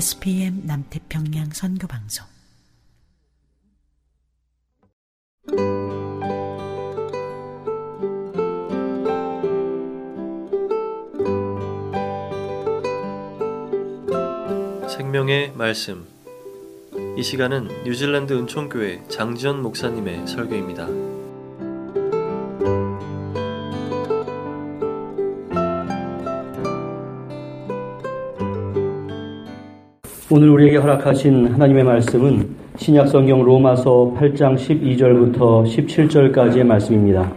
SPM 남태평양 선교방송 생명의 말씀 이 시간은 뉴질랜드 은총교회 장지현 목사님의 설교입니다. 오늘 우리에게 허락하신 하나님의 말씀은 신약성경 로마서 8장 12절부터 17절까지의 말씀입니다.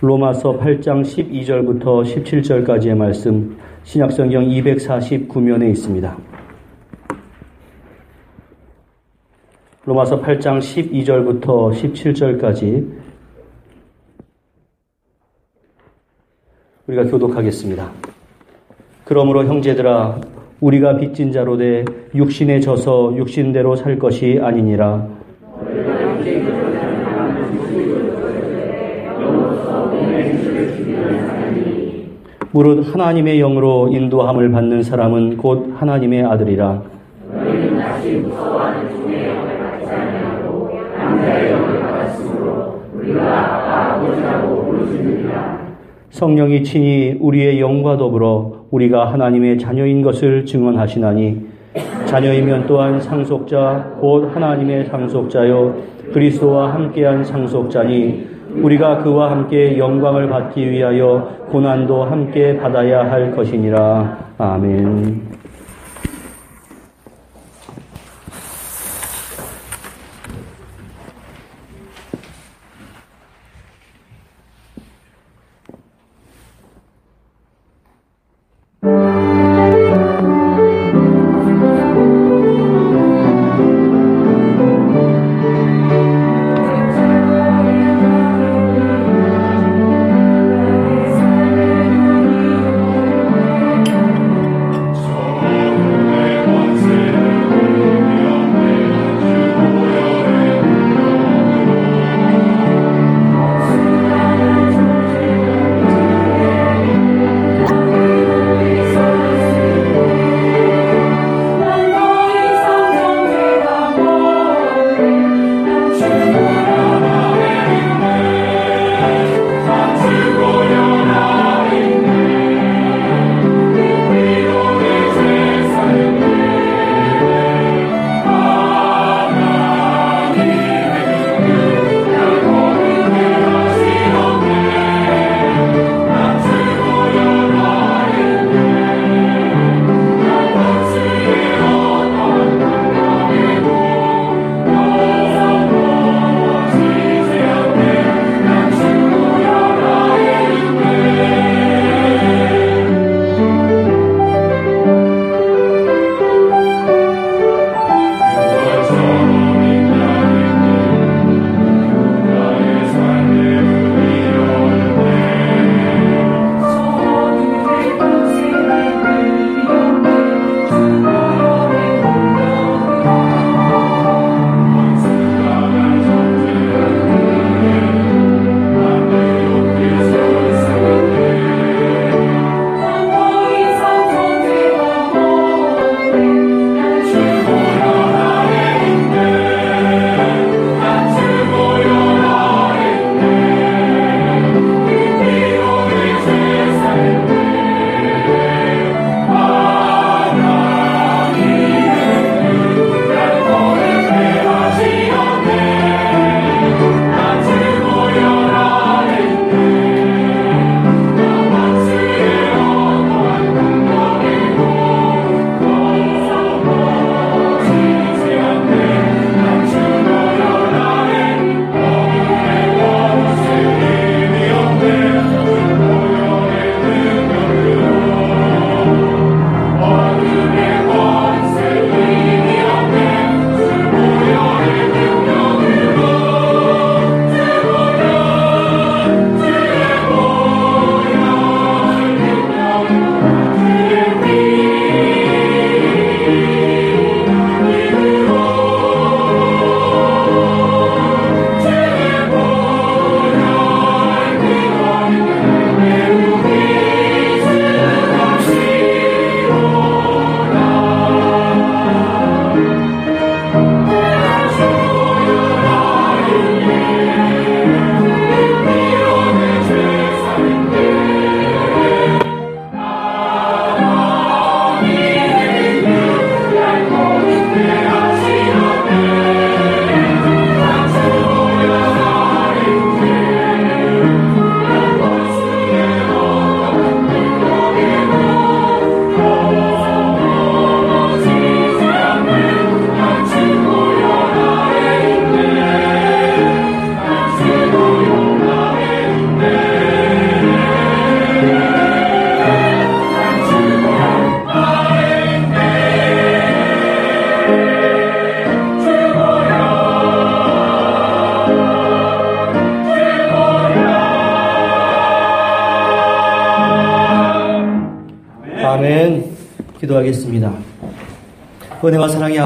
로마서 8장 12절부터 17절까지의 말씀 신약성경 249면에 있습니다. 로마서 8장 12절부터 17절까지 우리가 교독하겠습니다. 그러므로 형제들아 우리가 빚진 자로 돼 육신에 져서 육신대로 살 것이 아니니라. 무릇 하나님의 영으로 인도함을 받는 사람은 곧 하나님의 아들이라. 성령이 친히 우리의 영과 더불어 우리가 하나님의 자녀인 것을 증언하시나니 자녀이면 또한 상속자 곧 하나님의 상속자요 그리스도와 함께한 상속자니 우리가 그와 함께 영광을 받기 위하여 고난도 함께 받아야 할 것이니라 아멘.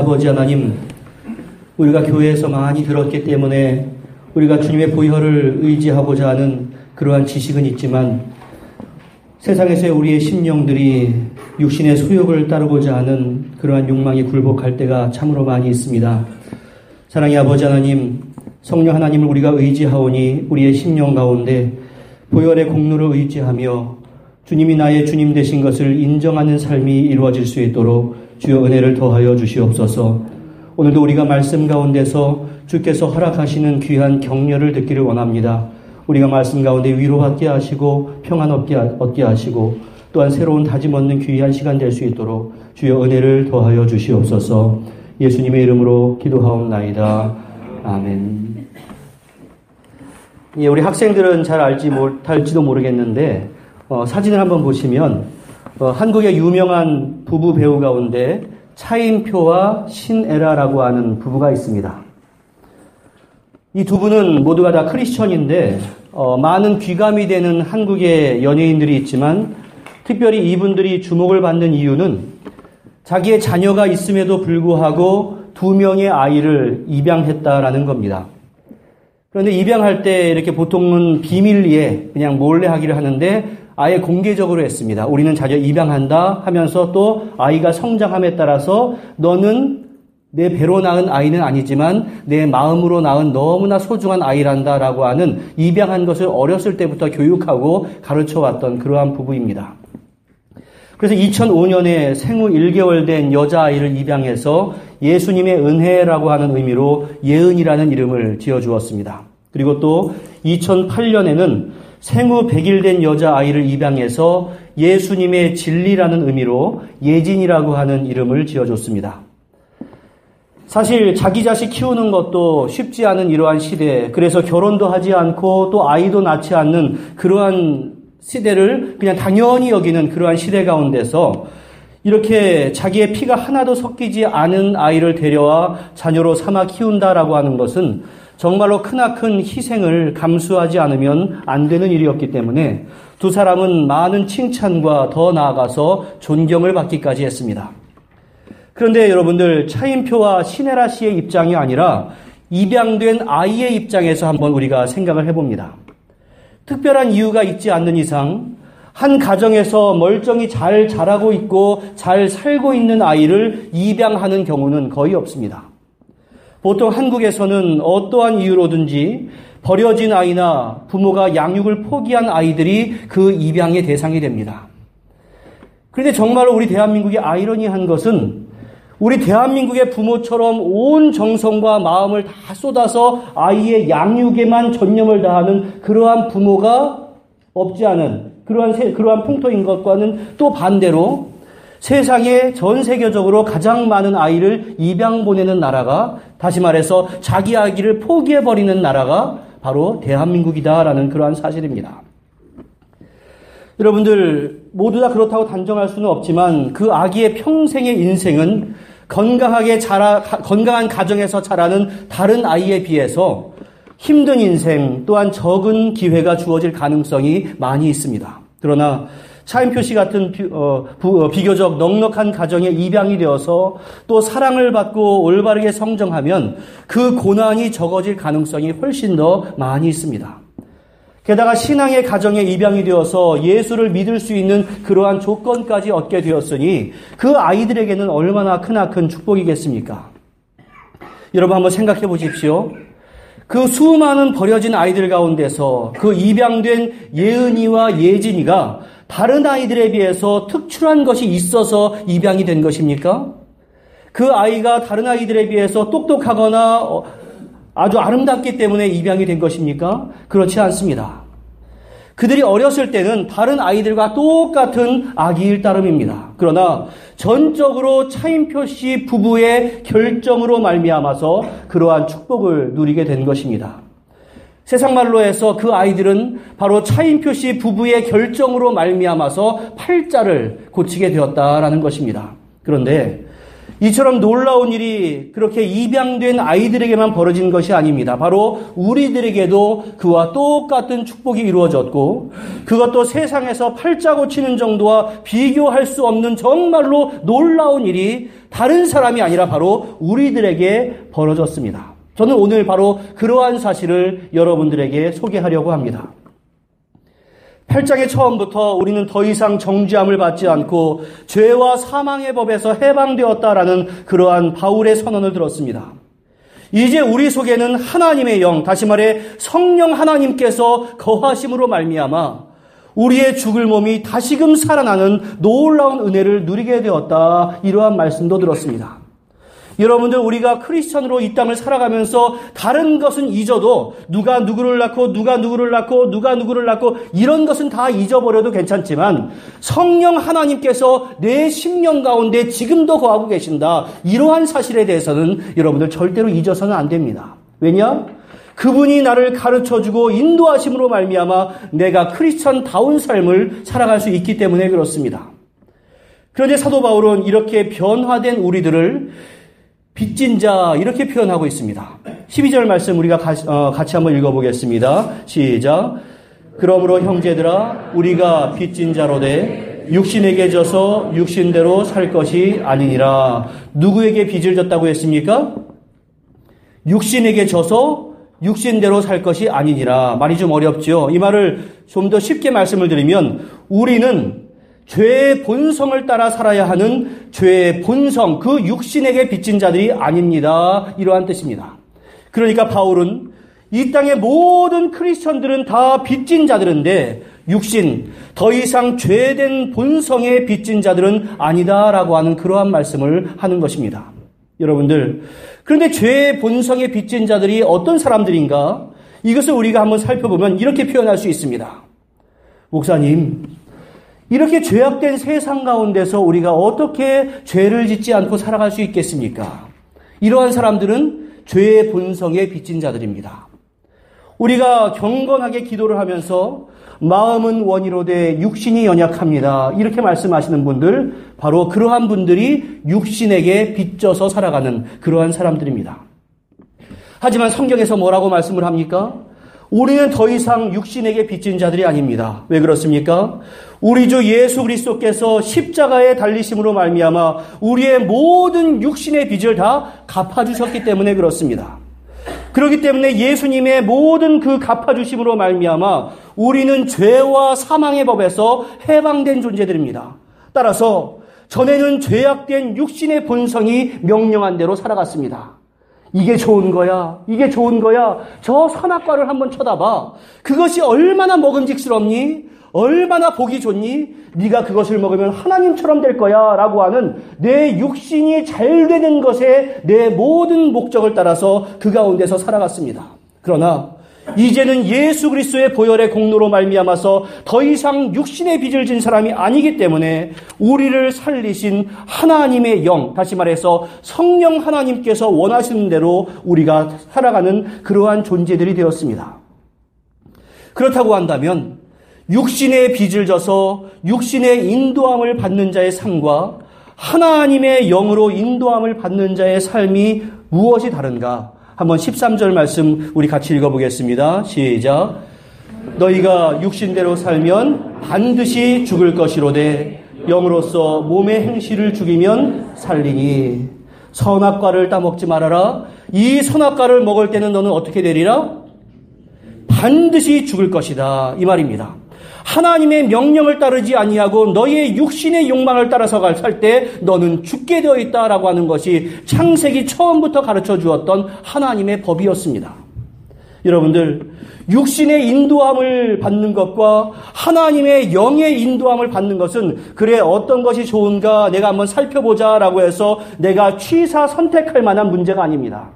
아버지 하나님, 우리가 교회에서 많이 들었기 때문에 우리가 주님의 보혈을 의지하고자 하는 그러한 지식은 있지만 세상에서의 우리의 심령들이 육신의 소욕을 따르고자 하는 그러한 욕망이 굴복할 때가 참으로 많이 있습니다. 사랑의 아버지 하나님, 성령 하나님을 우리가 의지하오니 우리의 심령 가운데 보혈의 공로를 의지하며 주님이 나의 주님 되신 것을 인정하는 삶이 이루어질 수 있도록 주여 은혜를 더하여 주시옵소서. 오늘도 우리가 말씀 가운데서 주께서 허락하시는 귀한 격려를 듣기를 원합니다. 우리가 말씀 가운데 위로받게 하시고 평안 얻게, 하시고 또한 새로운 다짐 얻는 귀한 시간 될 수 있도록 주여 은혜를 더하여 주시옵소서 예수님의 이름으로 기도하옵나이다. 아멘. 예, 우리 학생들은 잘 알지 못할지도 모르겠는데 어, 사진을 한번 보시면 어, 한국의 유명한 부부 배우 가운데 차인표와 신에라라고 하는 부부가 있습니다. 이 두 분은 모두가 다 크리스천인데 어, 많은 귀감이 되는 한국의 연예인들이 있지만 특별히 이분들이 주목을 받는 이유는 자기의 자녀가 있음에도 불구하고 두 명의 아이를 입양했다라는 겁니다. 그런데 입양할 때 이렇게 보통은 비밀리에 그냥 몰래 하기를 하는데 아예 공개적으로 했습니다. 우리는 자녀 입양한다 하면서 또 아이가 성장함에 따라서 너는 내 배로 낳은 아이는 아니지만 내 마음으로 낳은 너무나 소중한 아이란다라고 하는 입양한 것을 어렸을 때부터 교육하고 가르쳐 왔던 그러한 부부입니다. 그래서 2005년에 생후 1개월 된 여자아이를 입양해서 예수님의 은혜라고 하는 의미로 예은이라는 이름을 지어 주었습니다. 그리고 또 2008년에는 생후 100일 된 여자아이를 입양해서 예수님의 진리라는 의미로 예진이라고 하는 이름을 지어줬습니다. 사실 자기 자식 키우는 것도 쉽지 않은 이러한 시대, 그래서 결혼도 하지 않고 또 아이도 낳지 않는 그러한 시대를 그냥 당연히 여기는 그러한 시대 가운데서 이렇게 자기의 피가 하나도 섞이지 않은 아이를 데려와 자녀로 삼아 키운다라고 하는 것은 정말로 크나큰 희생을 감수하지 않으면 안 되는 일이었기 때문에 두 사람은 많은 칭찬과 더 나아가서 존경을 받기까지 했습니다. 그런데 여러분들 차인표와 신혜라 씨의 입장이 아니라 입양된 아이의 입장에서 한번 우리가 생각을 해봅니다. 특별한 이유가 있지 않는 이상 한 가정에서 멀쩡히 잘 자라고 있고 잘 살고 있는 아이를 입양하는 경우는 거의 없습니다. 보통 한국에서는 어떠한 이유로든지 버려진 아이나 부모가 양육을 포기한 아이들이 그 입양의 대상이 됩니다. 그런데 정말로 우리 대한민국이 아이러니한 것은 우리 대한민국의 부모처럼 온 정성과 마음을 다 쏟아서 아이의 양육에만 전념을 다하는 그러한 부모가 없지 않은 그러한 세, 그러한 풍토인 것과는 또 반대로 세상에 전 세계적으로 가장 많은 아이를 입양 보내는 나라가 다시 말해서 자기 아기를 포기해 버리는 나라가 바로 대한민국이다라는 그러한 사실입니다. 여러분들 모두 다 그렇다고 단정할 수는 없지만 그 아기의 평생의 인생은 건강하게 자라, 건강한 가정에서 자라는 다른 아이에 비해서 힘든 인생 또한 적은 기회가 주어질 가능성이 많이 있습니다. 그러나 차인표 씨 같은 비, 어, 부, 어, 비교적 넉넉한 가정에 입양이 되어서 또 사랑을 받고 올바르게 성장하면 그 고난이 적어질 가능성이 훨씬 더 많이 있습니다. 게다가 신앙의 가정에 입양이 되어서 예수를 믿을 수 있는 그러한 조건까지 얻게 되었으니 그 아이들에게는 얼마나 크나큰 축복이겠습니까? 여러분 한번 생각해 보십시오. 그 수많은 버려진 아이들 가운데서 그 입양된 예은이와 예진이가 다른 아이들에 비해서 특출한 것이 있어서 입양이 된 것입니까? 그 아이가 다른 아이들에 비해서 똑똑하거나 어, 아주 아름답기 때문에 입양이 된 것입니까? 그렇지 않습니다. 그들이 어렸을 때는 다른 아이들과 똑같은 아기일 따름입니다. 그러나 전적으로 차인표 씨 부부의 결정으로 말미암아서 그러한 축복을 누리게 된 것입니다. 세상 말로 해서 그 아이들은 바로 차인표 씨 부부의 결정으로 말미암아서 팔자를 고치게 되었다라는 것입니다. 그런데 이처럼 놀라운 일이 그렇게 입양된 아이들에게만 벌어진 것이 아닙니다. 바로 우리들에게도 그와 똑같은 축복이 이루어졌고 그것도 세상에서 팔자고 치는 정도와 비교할 수 없는 정말로 놀라운 일이 다른 사람이 아니라 바로 우리들에게 벌어졌습니다. 저는 오늘 바로 그러한 사실을 여러분들에게 소개하려고 합니다. 8장의 처음부터 우리는 더 이상 정죄함을 받지 않고 죄와 사망의 법에서 해방되었다라는 그러한 바울의 선언을 들었습니다. 이제 우리 속에는 하나님의 영, 다시 말해 성령 하나님께서 거하심으로 말미암아 우리의 죽을 몸이 다시금 살아나는 놀라운 은혜를 누리게 되었다. 이러한 말씀도 들었습니다. 여러분들 우리가 크리스천으로 이 땅을 살아가면서 다른 것은 잊어도 누가 누구를 낳고 누가 누구를 낳고 누가 누구를 낳고 이런 것은 다 잊어버려도 괜찮지만 성령 하나님께서 내 심령 가운데 지금도 거하고 계신다. 이러한 사실에 대해서는 여러분들 절대로 잊어서는 안 됩니다. 왜냐? 그분이 나를 가르쳐 주고 인도하심으로 말미암아 내가 크리스천다운 삶을 살아갈 수 있기 때문에 그렇습니다. 그런데 사도 바울은 이렇게 변화된 우리들을 빚진 자 이렇게 표현하고 있습니다. 12절 말씀 우리가 어, 같이 한번 읽어보겠습니다. 시작. 그러므로 형제들아 우리가 빚진 자로되 육신에게 져서 육신대로 살 것이 아니니라. 누구에게 빚을 졌다고 했습니까? 육신에게 져서 육신대로 살 것이 아니니라. 말이 좀 어렵죠. 이 말을 좀 더 쉽게 말씀을 드리면 우리는 죄의 본성을 따라 살아야 하는 죄의 본성, 그 육신에게 빚진 자들이 아닙니다. 이러한 뜻입니다. 그러니까 바울은 이 땅의 모든 크리스천들은 다 빚진 자들인데 육신, 더 이상 죄된 본성에 빚진 자들은 아니다라고 하는 그러한 말씀을 하는 것입니다. 여러분들, 그런데 죄의 본성에 빚진 자들이 어떤 사람들인가? 이것을 우리가 한번 살펴보면 이렇게 표현할 수 있습니다. 목사님, 이렇게 죄악된 세상 가운데서 우리가 어떻게 죄를 짓지 않고 살아갈 수 있겠습니까? 이러한 사람들은 죄의 본성에 빚진 자들입니다. 우리가 경건하게 기도를 하면서 마음은 원이로되 육신이 연약합니다. 이렇게 말씀하시는 분들 바로 그러한 분들이 육신에게 빚져서 살아가는 그러한 사람들입니다. 하지만 성경에서 뭐라고 말씀을 합니까? 우리는 더 이상 육신에게 빚진 자들이 아닙니다. 왜 그렇습니까? 우리 주 예수 그리스도께서 십자가에 달리심으로 말미암아 우리의 모든 육신의 빚을 다 갚아 주셨기 때문에 그렇습니다. 그렇기 때문에 예수님의 모든 그 갚아 주심으로 말미암아 우리는 죄와 사망의 법에서 해방된 존재들입니다. 따라서 전에는 죄악된 육신의 본성이 명령한 대로 살아갔습니다. 이게 좋은 거야. 이게 좋은 거야. 저 선악과를 한번 쳐다봐. 그것이 얼마나 먹음직스럽니? 얼마나 보기 좋니? 네가 그것을 먹으면 하나님처럼 될 거야라고 하는 내 육신이 잘 되는 것에 내 모든 목적을 따라서 그 가운데서 살아갔습니다. 그러나 이제는 예수 그리스도의 보혈의 공로로 말미암아서 더 이상 육신의 빚을 진 사람이 아니기 때문에 우리를 살리신 하나님의 영, 다시 말해서 성령 하나님께서 원하시는 대로 우리가 살아가는 그러한 존재들이 되었습니다. 그렇다고 한다면 육신의 빚을 져서 육신의 인도함을 받는 자의 삶과 하나님의 영으로 인도함을 받는 자의 삶이 무엇이 다른가? 한번 13절 말씀 우리 같이 읽어보겠습니다. 시작. 너희가 육신대로 살면 반드시 죽을 것이로되 영으로서 몸의 행실을 죽이면 살리니 선악과를 따먹지 말아라. 이 선악과를 먹을 때는 너는 어떻게 되리라? 반드시 죽을 것이다. 이 말입니다. 하나님의 명령을 따르지 아니하고 너의 육신의 욕망을 따라서 살때 너는 죽게 되어 있다라고 하는 것이 창세기 처음부터 가르쳐 주었던 하나님의 법이었습니다. 여러분들 육신의 인도함을 받는 것과 하나님의 영의 인도함을 받는 것은 그래 어떤 것이 좋은가 내가 한번 살펴보자라고 해서 내가 취사 선택할 만한 문제가 아닙니다.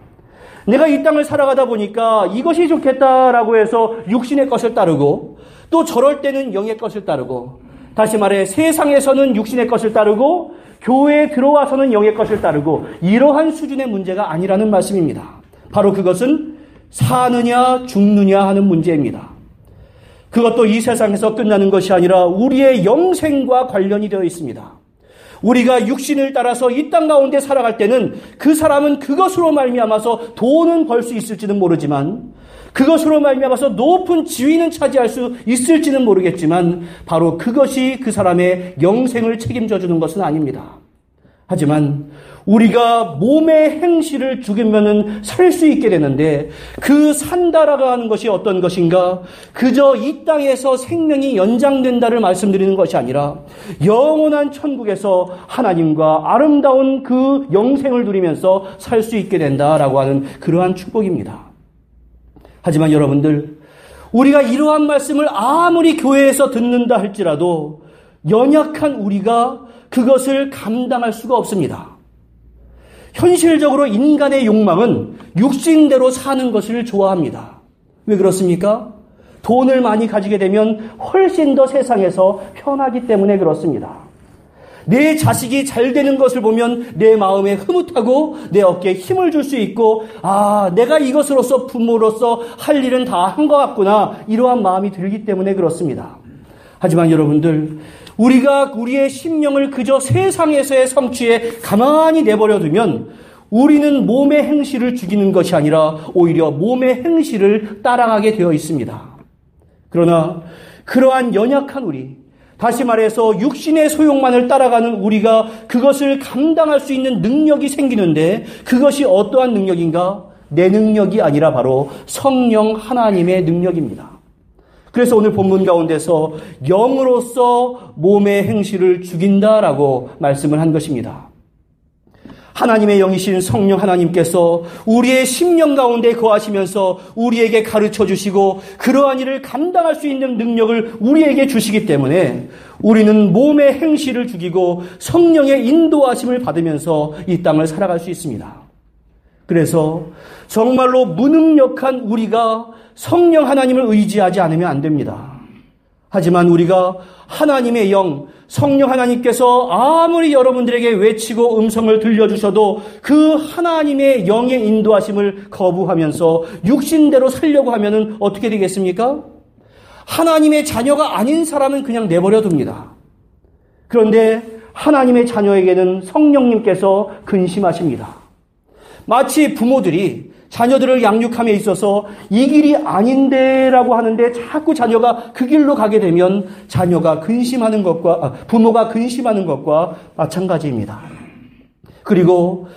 내가 이 땅을 살아가다 보니까 이것이 좋겠다라고 해서 육신의 것을 따르고 또 저럴 때는 영의 것을 따르고 다시 말해 세상에서는 육신의 것을 따르고 교회에 들어와서는 영의 것을 따르고 이러한 수준의 문제가 아니라는 말씀입니다. 바로 그것은 사느냐 죽느냐 하는 문제입니다. 그것도 이 세상에서 끝나는 것이 아니라 우리의 영생과 관련이 되어 있습니다. 우리가 육신을 따라서 이 땅 가운데 살아갈 때는 그 사람은 그것으로 말미암아서 돈은 벌 수 있을지는 모르지만 그것으로 말미암아서 높은 지위는 차지할 수 있을지는 모르겠지만 바로 그것이 그 사람의 영생을 책임져 주는 것은 아닙니다. 하지만 우리가 몸의 행실을 죽이면은 살 수 있게 되는데 그 산다라고 하는 것이 어떤 것인가? 그저 이 땅에서 생명이 연장된다를 말씀드리는 것이 아니라 영원한 천국에서 하나님과 아름다운 그 영생을 누리면서 살 수 있게 된다라고 하는 그러한 축복입니다. 하지만 여러분들 우리가 이러한 말씀을 아무리 교회에서 듣는다 할지라도 연약한 우리가 그것을 감당할 수가 없습니다. 현실적으로 인간의 욕망은 육신대로 사는 것을 좋아합니다. 왜 그렇습니까? 돈을 많이 가지게 되면 훨씬 더 세상에서 편하기 때문에 그렇습니다. 내 자식이 잘 되는 것을 보면 내 마음에 흐뭇하고 내 어깨에 힘을 줄 수 있고, 아, 내가 이것으로서 부모로서 할 일은 다 한 것 같구나. 이러한 마음이 들기 때문에 그렇습니다. 하지만 여러분들, 우리가 우리의 심령을 그저 세상에서의 성취에 가만히 내버려 두면 우리는 몸의 행실을 죽이는 것이 아니라 오히려 몸의 행실을 따라가게 되어 있습니다. 그러나 그러한 연약한 우리, 다시 말해서 육신의 소용만을 따라가는 우리가 그것을 감당할 수 있는 능력이 생기는데 그것이 어떠한 능력인가? 내 능력이 아니라 바로 성령 하나님의 능력입니다. 그래서 오늘 본문 가운데서 영으로서 몸의 행실을 죽인다라고 말씀을 한 것입니다. 하나님의 영이신 성령 하나님께서 우리의 심령 가운데 거하시면서 우리에게 가르쳐 주시고 그러한 일을 감당할 수 있는 능력을 우리에게 주시기 때문에 우리는 몸의 행실을 죽이고 성령의 인도하심을 받으면서 이 땅을 살아갈 수 있습니다. 그래서 정말로 무능력한 우리가 성령 하나님을 의지하지 않으면 안 됩니다. 하지만 우리가 하나님의 영, 성령 하나님께서 아무리 여러분들에게 외치고 음성을 들려주셔도 그 하나님의 영의 인도하심을 거부하면서 육신대로 살려고 하면 어떻게 되겠습니까? 하나님의 자녀가 아닌 사람은 그냥 내버려 둡니다. 그런데 하나님의 자녀에게는 성령님께서 근심하십니다. 마치 부모들이 자녀들을 양육함에 있어서 이 길이 아닌데라고 하는데 자꾸 자녀가 그 길로 가게 되면 자녀가 근심하는 것과 아, 부모가 근심하는 것과 마찬가지입니다. 그리고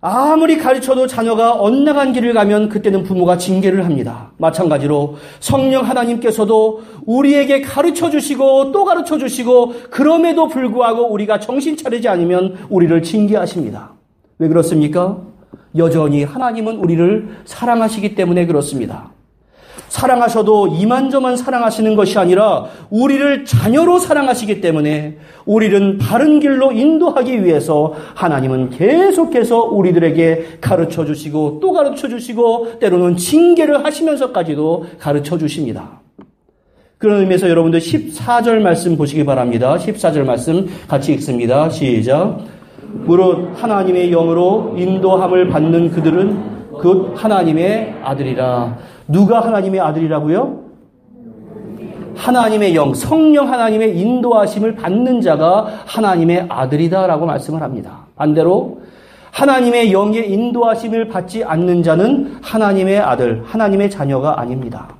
아무리 가르쳐도 자녀가 엇나간 길을 가면 그때는 부모가 징계를 합니다. 마찬가지로 성령 하나님께서도 우리에게 가르쳐 주시고 또 가르쳐 주시고 그럼에도 불구하고 우리가 정신 차리지 않으면 우리를 징계하십니다. 왜 그렇습니까? 여전히 하나님은 우리를 사랑하시기 때문에 그렇습니다. 사랑하셔도 이만저만 사랑하시는 것이 아니라 우리를 자녀로 사랑하시기 때문에 우리를 바른 길로 인도하기 위해서 하나님은 계속해서 우리들에게 가르쳐 주시고 또 가르쳐 주시고 때로는 징계를 하시면서까지도 가르쳐 주십니다. 그런 의미에서 여러분들 14절 말씀 보시기 바랍니다. 14절 말씀 같이 읽습니다. 시작. 무릇 하나님의 영으로 인도함을 받는 그들은 그 하나님의 아들이라. 누가 하나님의 아들이라고요? 하나님의 영, 성령 하나님의 인도하심을 받는 자가 하나님의 아들이다라고 말씀을 합니다. 반대로 하나님의 영의 인도하심을 받지 않는 자는 하나님의 아들, 하나님의 자녀가 아닙니다.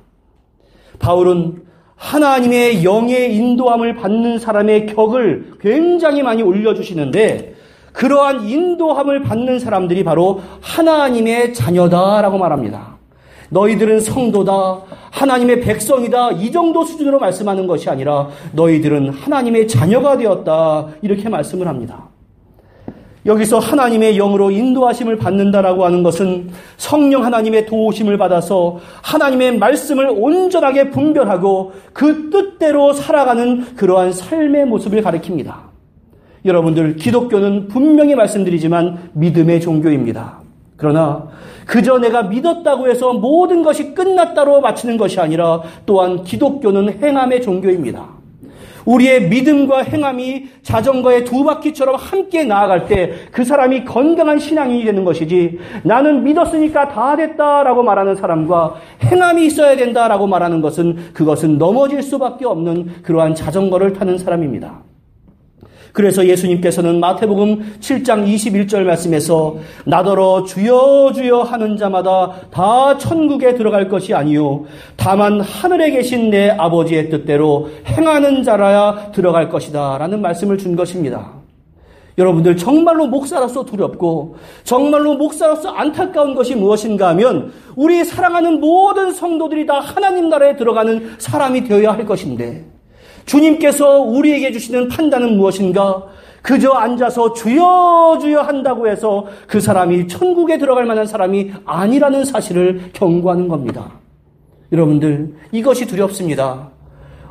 바울은 하나님의 영의 인도함을 받는 사람의 격을 굉장히 많이 올려주시는데 그러한 인도함을 받는 사람들이 바로 하나님의 자녀다라고 말합니다. 너희들은 성도다, 하나님의 백성이다, 이 정도 수준으로 말씀하는 것이 아니라 너희들은 하나님의 자녀가 되었다, 이렇게 말씀을 합니다. 여기서 하나님의 영으로 인도하심을 받는다라고 하는 것은 성령 하나님의 도우심을 받아서 하나님의 말씀을 온전하게 분별하고 그 뜻대로 살아가는 그러한 삶의 모습을 가리킵니다. 여러분들, 기독교는 분명히 말씀드리지만 믿음의 종교입니다. 그러나 그저 내가 믿었다고 해서 모든 것이 끝났다로 마치는 것이 아니라 또한 기독교는 행함의 종교입니다. 우리의 믿음과 행함이 자전거의 두 바퀴처럼 함께 나아갈 때 그 사람이 건강한 신앙인이 되는 것이지 나는 믿었으니까 다 됐다라고 말하는 사람과 행함이 있어야 된다라고 말하는 것은 그것은 넘어질 수밖에 없는 그러한 자전거를 타는 사람입니다. 그래서 예수님께서는 마태복음 7장 21절 말씀에서 나더러 주여 주여 하는 자마다 다 천국에 들어갈 것이 아니요 다만 하늘에 계신 내 아버지의 뜻대로 행하는 자라야 들어갈 것이다 라는 말씀을 준 것입니다. 여러분들 정말로 목사로서 두렵고 정말로 목사로서 안타까운 것이 무엇인가 하면 우리 사랑하는 모든 성도들이 다 하나님 나라에 들어가는 사람이 되어야 할 것인데 주님께서 우리에게 주시는 판단은 무엇인가? 그저 앉아서 주여 주여 한다고 해서 그 사람이 천국에 들어갈 만한 사람이 아니라는 사실을 경고하는 겁니다. 여러분들, 이것이 두렵습니다.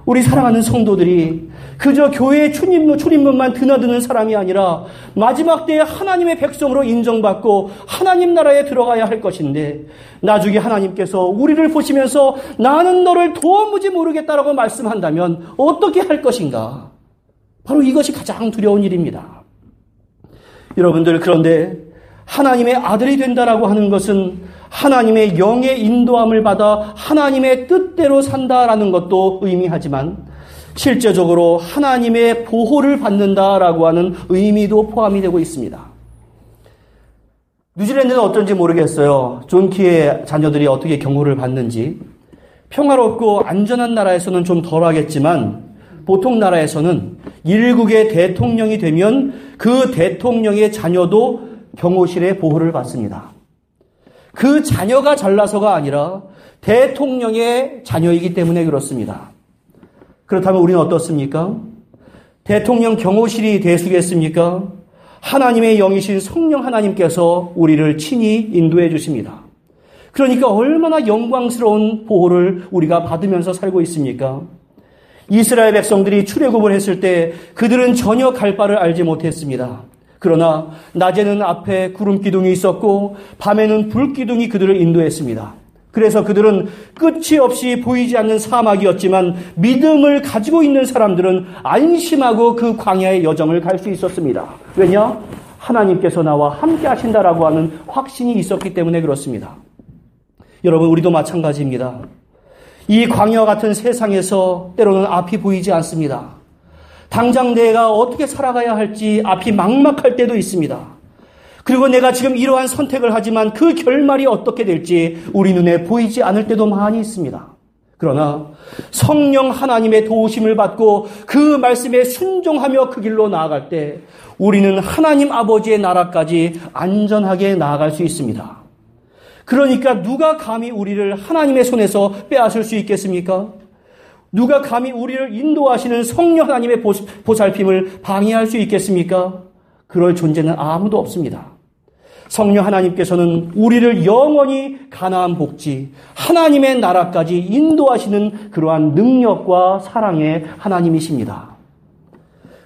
우리 사랑하는 성도들이 그저 교회의 출입문, 출입문만 드나드는 사람이 아니라 마지막 때에 하나님의 백성으로 인정받고 하나님 나라에 들어가야 할 것인데 나중에 하나님께서 우리를 보시면서 나는 너를 도무지 모르겠다라고 말씀한다면 어떻게 할 것인가? 바로 이것이 가장 두려운 일입니다. 여러분들 그런데 하나님의 아들이 된다라고 하는 것은 하나님의 영의 인도함을 받아 하나님의 뜻대로 산다라는 것도 의미하지만 실제적으로 하나님의 보호를 받는다라고 하는 의미도 포함이 되고 있습니다. 뉴질랜드는 어떤지 모르겠어요. 존 키의 자녀들이 어떻게 경호를 받는지. 평화롭고 안전한 나라에서는 좀 덜하겠지만 보통 나라에서는 일국의 대통령이 되면 그 대통령의 자녀도 경호실의 보호를 받습니다. 그 자녀가 잘나서가 아니라 대통령의 자녀이기 때문에 그렇습니다. 그렇다면 우리는 어떻습니까? 대통령 경호실이 대수겠습니까? 하나님의 영이신 성령 하나님께서 우리를 친히 인도해 주십니다. 그러니까 얼마나 영광스러운 보호를 우리가 받으면서 살고 있습니까? 이스라엘 백성들이 출애굽을 했을 때 그들은 전혀 갈 바를 알지 못했습니다. 그러나 낮에는 앞에 구름 기둥이 있었고 밤에는 불 기둥이 그들을 인도했습니다. 그래서 그들은 끝이 없이 보이지 않는 사막이었지만 믿음을 가지고 있는 사람들은 안심하고 그 광야의 여정을 갈 수 있었습니다. 왜냐? 하나님께서 나와 함께 하신다라고 하는 확신이 있었기 때문에 그렇습니다. 여러분, 우리도 마찬가지입니다. 이 광야 같은 세상에서 때로는 앞이 보이지 않습니다. 당장 내가 어떻게 살아가야 할지 앞이 막막할 때도 있습니다. 그리고 내가 지금 이러한 선택을 하지만 그 결말이 어떻게 될지 우리 눈에 보이지 않을 때도 많이 있습니다. 그러나 성령 하나님의 도우심을 받고 그 말씀에 순종하며 그 길로 나아갈 때 우리는 하나님 아버지의 나라까지 안전하게 나아갈 수 있습니다. 그러니까 누가 감히 우리를 하나님의 손에서 빼앗을 수 있겠습니까? 누가 감히 우리를 인도하시는 성령 하나님의 보살핌을 방해할 수 있겠습니까? 그럴 존재는 아무도 없습니다. 성령 하나님께서는 우리를 영원히 가나안 복지, 하나님의 나라까지 인도하시는 그러한 능력과 사랑의 하나님이십니다.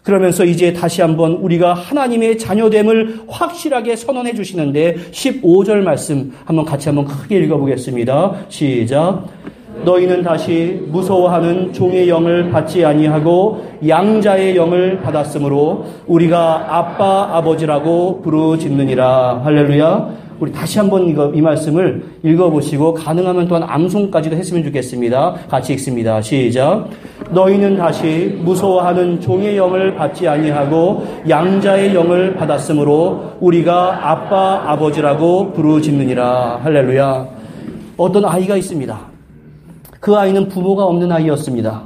그러면서 이제 다시 한번 우리가 하나님의 자녀됨을 확실하게 선언해 주시는데 15절 말씀 한번 같이 한번 크게 읽어보겠습니다. 시작. 너희는 다시 무서워하는 종의 영을 받지 아니하고 양자의 영을 받았으므로 우리가 아빠 아버지라고 부르짖느니라 할렐루야. 우리 다시 한번 이거 이 말씀을 읽어보시고 가능하면 또한 암송까지도 했으면 좋겠습니다. 같이 읽습니다. 시작. 너희는 다시 무서워하는 종의 영을 받지 아니하고 양자의 영을 받았으므로 우리가 아빠 아버지라고 부르짖느니라 할렐루야. 어떤 아이가 있습니다. 그 아이는 부모가 없는 아이였습니다.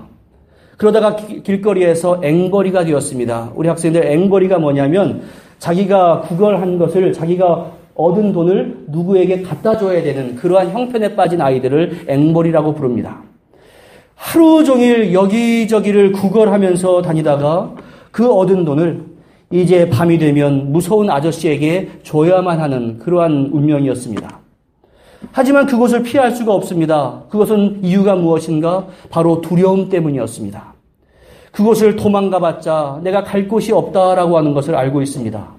그러다가 길거리에서 앵벌이가 되었습니다. 우리 학생들 앵벌이가 뭐냐면 자기가 구걸한 것을 자기가 얻은 돈을 누구에게 갖다 줘야 되는 그러한 형편에 빠진 아이들을 앵벌이라고 부릅니다. 하루 종일 여기저기를 구걸하면서 다니다가 그 얻은 돈을 이제 밤이 되면 무서운 아저씨에게 줘야만 하는 그러한 운명이었습니다. 하지만 그것을 피할 수가 없습니다. 그것은 이유가 무엇인가? 바로 두려움 때문이었습니다. 그곳을 도망가 봤자 내가 갈 곳이 없다라고 하는 것을 알고 있습니다.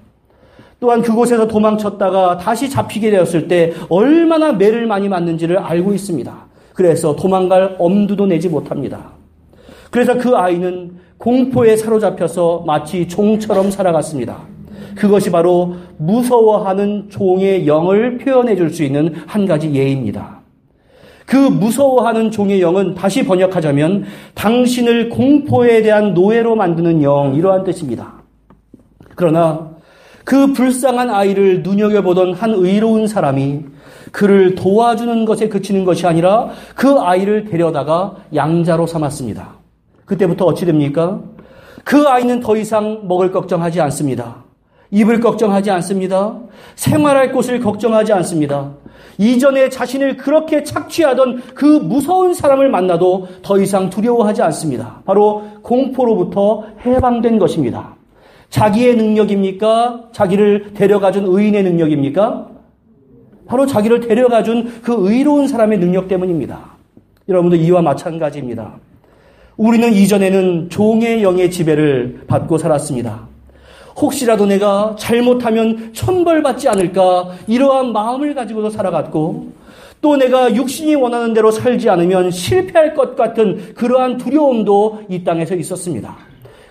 또한 그곳에서 도망쳤다가 다시 잡히게 되었을 때 얼마나 매를 많이 맞는지를 알고 있습니다. 그래서 도망갈 엄두도 내지 못합니다. 그래서 그 아이는 공포에 사로잡혀서 마치 종처럼 살아갔습니다. 그것이 바로 무서워하는 종의 영을 표현해 줄 수 있는 한 가지 예입니다. 그 무서워하는 종의 영은 다시 번역하자면 당신을 공포에 대한 노예로 만드는 영, 이러한 뜻입니다. 그러나 그 불쌍한 아이를 눈여겨보던 한 의로운 사람이 그를 도와주는 것에 그치는 것이 아니라 그 아이를 데려다가 양자로 삼았습니다. 그때부터 어찌 됩니까? 그 아이는 더 이상 먹을 걱정하지 않습니다. 입을 걱정하지 않습니다. 생활할 곳을 걱정하지 않습니다. 이전에 자신을 그렇게 착취하던 그 무서운 사람을 만나도 더 이상 두려워하지 않습니다. 바로 공포로부터 해방된 것입니다. 자기의 능력입니까? 자기를 데려가준 의인의 능력입니까? 바로 자기를 데려가준 그 의로운 사람의 능력 때문입니다. 여러분도 이와 마찬가지입니다. 우리는 이전에는 종의 영의 지배를 받고 살았습니다. 혹시라도 내가 잘못하면 천벌받지 않을까 이러한 마음을 가지고도 살아갔고 또 내가 육신이 원하는 대로 살지 않으면 실패할 것 같은 그러한 두려움도 이 땅에서 있었습니다.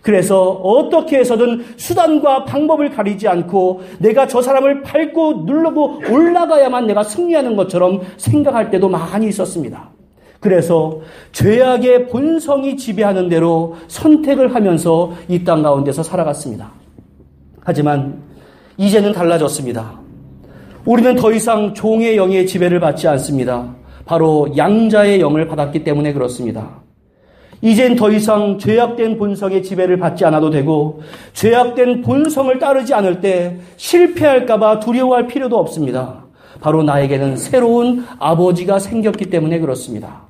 그래서 어떻게 해서든 수단과 방법을 가리지 않고 내가 저 사람을 밟고 눌러고 올라가야만 내가 승리하는 것처럼 생각할 때도 많이 있었습니다. 그래서 죄악의 본성이 지배하는 대로 선택을 하면서 이 땅 가운데서 살아갔습니다. 하지만 이제는 달라졌습니다. 우리는 더 이상 종의 영의 지배를 받지 않습니다. 바로 양자의 영을 받았기 때문에 그렇습니다. 이젠 더 이상 죄악된 본성의 지배를 받지 않아도 되고 죄악된 본성을 따르지 않을 때 실패할까봐 두려워할 필요도 없습니다. 바로 나에게는 새로운 아버지가 생겼기 때문에 그렇습니다.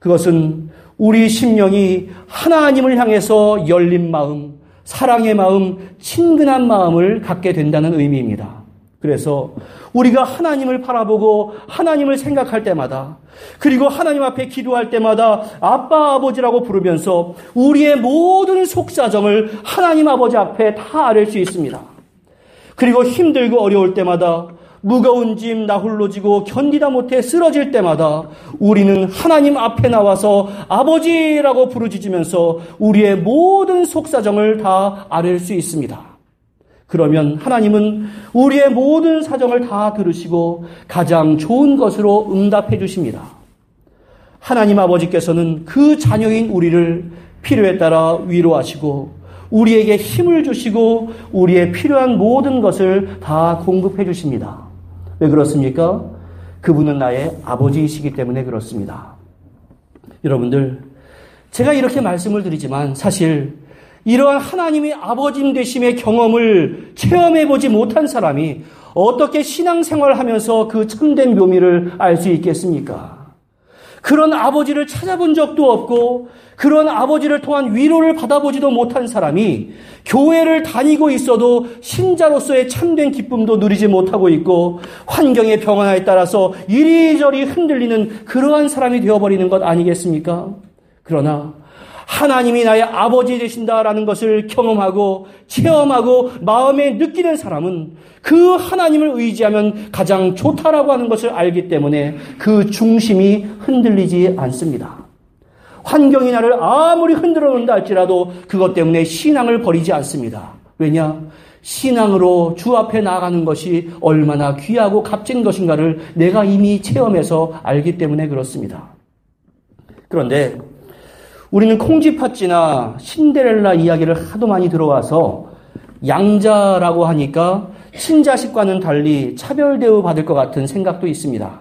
그것은 우리 심령이 하나님을 향해서 열린 마음, 사랑의 마음, 친근한 마음을 갖게 된다는 의미입니다. 그래서 우리가 하나님을 바라보고 하나님을 생각할 때마다 그리고 하나님 앞에 기도할 때마다 아빠 아버지라고 부르면서 우리의 모든 속사정을 하나님 아버지 앞에 다 아뢰 수 있습니다. 그리고 힘들고 어려울 때마다 무거운 짐 나 홀로 지고 견디다 못해 쓰러질 때마다 우리는 하나님 앞에 나와서 아버지라고 부르짖으면서 우리의 모든 속사정을 다 아뢰 수 있습니다. 그러면 하나님은 우리의 모든 사정을 다 들으시고 가장 좋은 것으로 응답해 주십니다. 하나님 아버지께서는 그 자녀인 우리를 필요에 따라 위로하시고 우리에게 힘을 주시고 우리의 필요한 모든 것을 다 공급해 주십니다. 왜 그렇습니까? 그분은 나의 아버지이시기 때문에 그렇습니다. 여러분들, 제가 이렇게 말씀을 드리지만 사실 이러한 하나님이 아버지 되심의 경험을 체험해 보지 못한 사람이 어떻게 신앙생활을 하면서 그 참된 묘미를 알 수 있겠습니까? 그런 아버지를 찾아본 적도 없고 그런 아버지를 통한 위로를 받아보지도 못한 사람이 교회를 다니고 있어도 신자로서의 참된 기쁨도 누리지 못하고 있고 환경의 평화에 따라서 이리저리 흔들리는 그러한 사람이 되어버리는 것 아니겠습니까? 그러나 하나님이 나의 아버지 되신다라는 것을 경험하고 체험하고 마음에 느끼는 사람은 그 하나님을 의지하면 가장 좋다라고 하는 것을 알기 때문에 그 중심이 흔들리지 않습니다. 환경이 나를 아무리 흔들어 놓는다 할지라도 그것 때문에 신앙을 버리지 않습니다. 왜냐? 신앙으로 주 앞에 나아가는 것이 얼마나 귀하고 값진 것인가를 내가 이미 체험해서 알기 때문에 그렇습니다. 그런데 우리는 콩쥐팥쥐나 신데렐라 이야기를 하도 많이 들어와서 양자라고 하니까 친자식과는 달리 차별 대우 받을 것 같은 생각도 있습니다.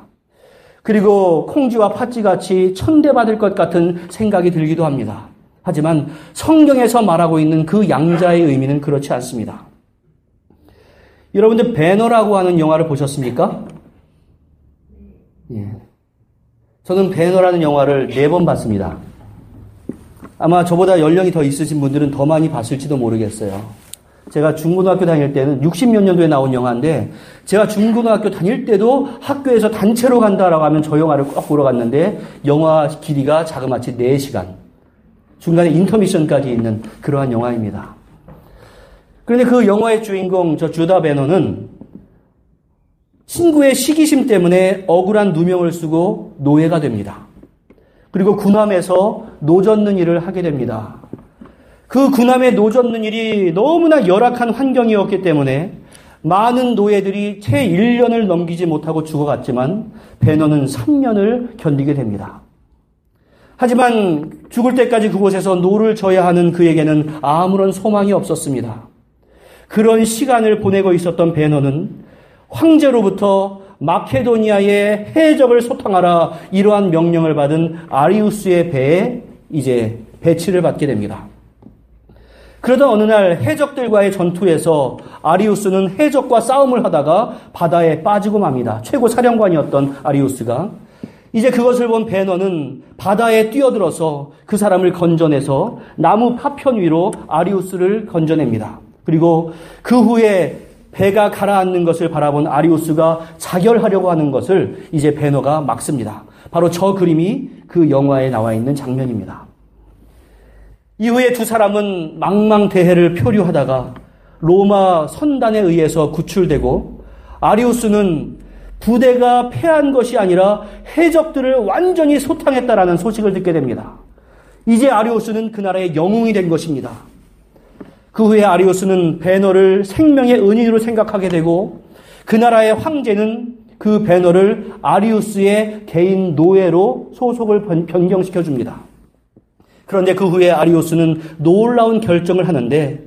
그리고 콩쥐와 팥쥐 같이 천대받을 것 같은 생각이 들기도 합니다. 하지만 성경에서 말하고 있는 그 양자의 의미는 그렇지 않습니다. 여러분들 배너라고 하는 영화를 보셨습니까? 예. 저는 배너라는 영화를 네 번 봤습니다. 아마 저보다 연령이 더 있으신 분들은 더 많이 봤을지도 모르겠어요. 제가 중고등학교 다닐 때는 60몇 년도에 나온 영화인데 제가 중고등학교 다닐 때도 학교에서 단체로 간다라고 하면 저 영화를 꼭 보러 갔는데 영화 길이가 자그마치 4시간. 중간에 인터미션까지 있는 그러한 영화입니다. 그런데 그 영화의 주인공 저 주다 베너는 친구의 시기심 때문에 억울한 누명을 쓰고 노예가 됩니다. 그리고 군함에서 노젓는 일을 하게 됩니다. 그 군함에 노젓는 일이 너무나 열악한 환경이었기 때문에 많은 노예들이 채 1년을 넘기지 못하고 죽어갔지만 벤허는 3년을 견디게 됩니다. 하지만 죽을 때까지 그곳에서 노를 저야 하는 그에게는 아무런 소망이 없었습니다. 그런 시간을 보내고 있었던 벤허는 황제로부터 마케도니아의 해적을 소탕하라 이러한 명령을 받은 아리우스의 배에 이제 배치를 받게 됩니다. 그러던 어느 날 해적들과의 전투에서 아리우스는 해적과 싸움을 하다가 바다에 빠지고 맙니다. 최고 사령관이었던 아리우스가 이제 그것을 본 베너는 바다에 뛰어들어서 그 사람을 건져내서 나무 파편 위로 아리우스를 건져냅니다. 그리고 그 후에 배가 가라앉는 것을 바라본 아리우스가 자결하려고 하는 것을 이제 베너가 막습니다. 바로 저 그림이 그 영화에 나와 있는 장면입니다. 이후에 두 사람은 망망대해를 표류하다가 로마 선단에 의해서 구출되고 아리우스는 부대가 패한 것이 아니라 해적들을 완전히 소탕했다라는 소식을 듣게 됩니다. 이제 아리우스는 그 나라의 영웅이 된 것입니다. 그 후에 아리우스는 배너를 생명의 은인으로 생각하게 되고 그 나라의 황제는 그 배너를 아리우스의 개인 노예로 소속을 변경시켜 줍니다. 그런데 그 후에 아리우스는 놀라운 결정을 하는데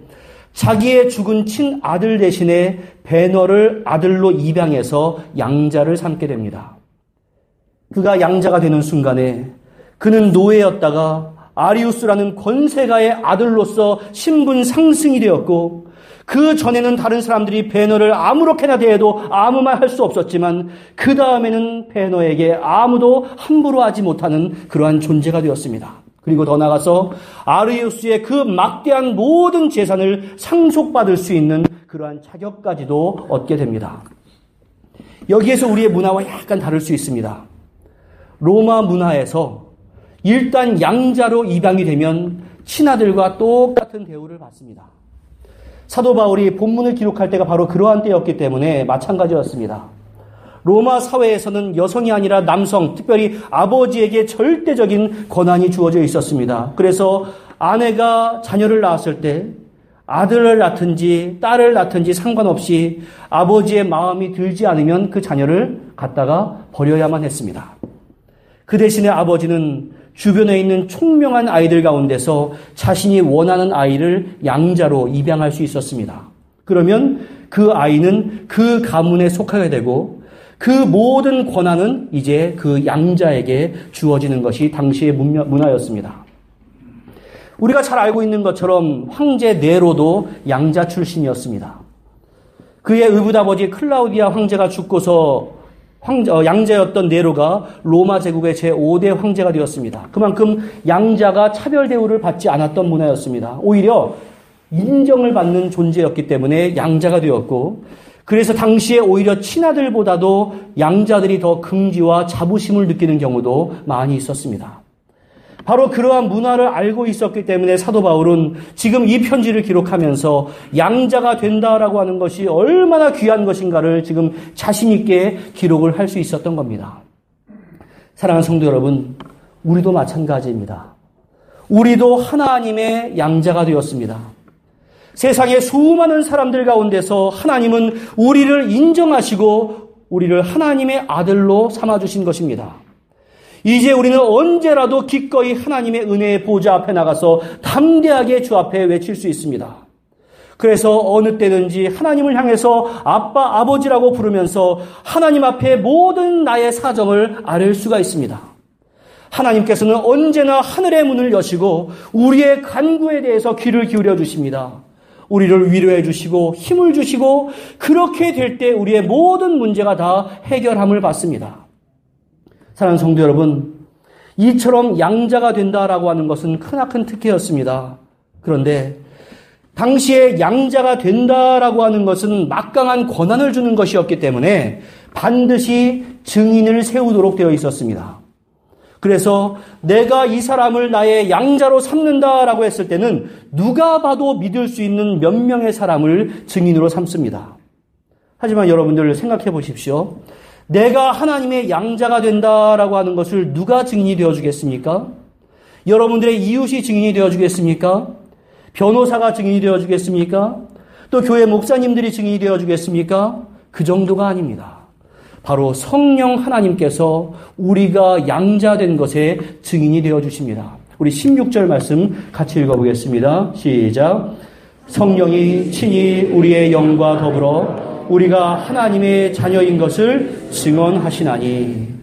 자기의 죽은 친 아들 대신에 배너를 아들로 입양해서 양자를 삼게 됩니다. 그가 양자가 되는 순간에 그는 노예였다가 아리우스라는 권세가의 아들로서 신분 상승이 되었고 그 전에는 다른 사람들이 배너를 아무렇게나 대해도 아무 말 할 수 없었지만 그 다음에는 배너에게 아무도 함부로 하지 못하는 그러한 존재가 되었습니다. 그리고 더 나아가서 아리우스의 그 막대한 모든 재산을 상속받을 수 있는 그러한 자격까지도 얻게 됩니다. 여기에서 우리의 문화와 약간 다를 수 있습니다. 로마 문화에서 일단 양자로 입양이 되면 친아들과 똑같은 대우를 받습니다. 사도 바울이 본문을 기록할 때가 바로 그러한 때였기 때문에 마찬가지였습니다. 로마 사회에서는 여성이 아니라 남성, 특별히 아버지에게 절대적인 권한이 주어져 있었습니다. 그래서 아내가 자녀를 낳았을 때 아들을 낳든지 딸을 낳든지 상관없이 아버지의 마음이 들지 않으면 그 자녀를 갖다가 버려야만 했습니다. 그 대신에 아버지는 주변에 있는 총명한 아이들 가운데서 자신이 원하는 아이를 양자로 입양할 수 있었습니다. 그러면 그 아이는 그 가문에 속하게 되고 그 모든 권한은 이제 그 양자에게 주어지는 것이 당시의 문화였습니다. 우리가 잘 알고 있는 것처럼 황제 네로도 양자 출신이었습니다. 그의 의붓아버지 클라우디아 황제가 죽고서 황, 어, 양자였던 네로가 로마 제국의 제5대 황제가 되었습니다. 그만큼 양자가 차별 대우를 받지 않았던 문화였습니다. 오히려 인정을 받는 존재였기 때문에 양자가 되었고 그래서 당시에 오히려 친아들보다도 양자들이 더 긍지와 자부심을 느끼는 경우도 많이 있었습니다. 바로 그러한 문화를 알고 있었기 때문에 사도 바울은 지금 이 편지를 기록하면서 양자가 된다라고 하는 것이 얼마나 귀한 것인가를 지금 자신있게 기록을 할 수 있었던 겁니다. 사랑하는 성도 여러분, 우리도 마찬가지입니다. 우리도 하나님의 양자가 되었습니다. 세상의 수많은 사람들 가운데서 하나님은 우리를 인정하시고 우리를 하나님의 아들로 삼아주신 것입니다. 이제 우리는 언제라도 기꺼이 하나님의 은혜의 보좌 앞에 나가서 담대하게 주 앞에 외칠 수 있습니다. 그래서 어느 때든지 하나님을 향해서 아빠, 아버지라고 부르면서 하나님 앞에 모든 나의 사정을 아를 수가 있습니다. 하나님께서는 언제나 하늘의 문을 여시고 우리의 간구에 대해서 귀를 기울여 주십니다. 우리를 위로해 주시고 힘을 주시고 그렇게 될 때 우리의 모든 문제가 다 해결함을 받습니다. 사랑하는 성도 여러분, 이처럼 양자가 된다라고 하는 것은 크나큰 특혜였습니다. 그런데 당시에 양자가 된다라고 하는 것은 막강한 권한을 주는 것이었기 때문에 반드시 증인을 세우도록 되어 있었습니다. 그래서 내가 이 사람을 나의 양자로 삼는다라고 했을 때는 누가 봐도 믿을 수 있는 몇 명의 사람을 증인으로 삼습니다. 하지만 여러분들 생각해 보십시오. 내가 하나님의 양자가 된다라고 하는 것을 누가 증인이 되어 주겠습니까? 여러분들의 이웃이 증인이 되어 주겠습니까? 변호사가 증인이 되어 주겠습니까? 또 교회 목사님들이 증인이 되어 주겠습니까? 그 정도가 아닙니다. 바로 성령 하나님께서 우리가 양자된 것에 증인이 되어 주십니다. 우리 16절 말씀 같이 읽어보겠습니다. 시작. 성령이 친히 우리의 영과 더불어 우리가 하나님의 자녀인 것을 증언하시나니